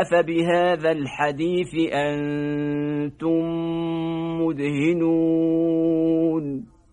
أفبهذا الحديث أنتم مدهنون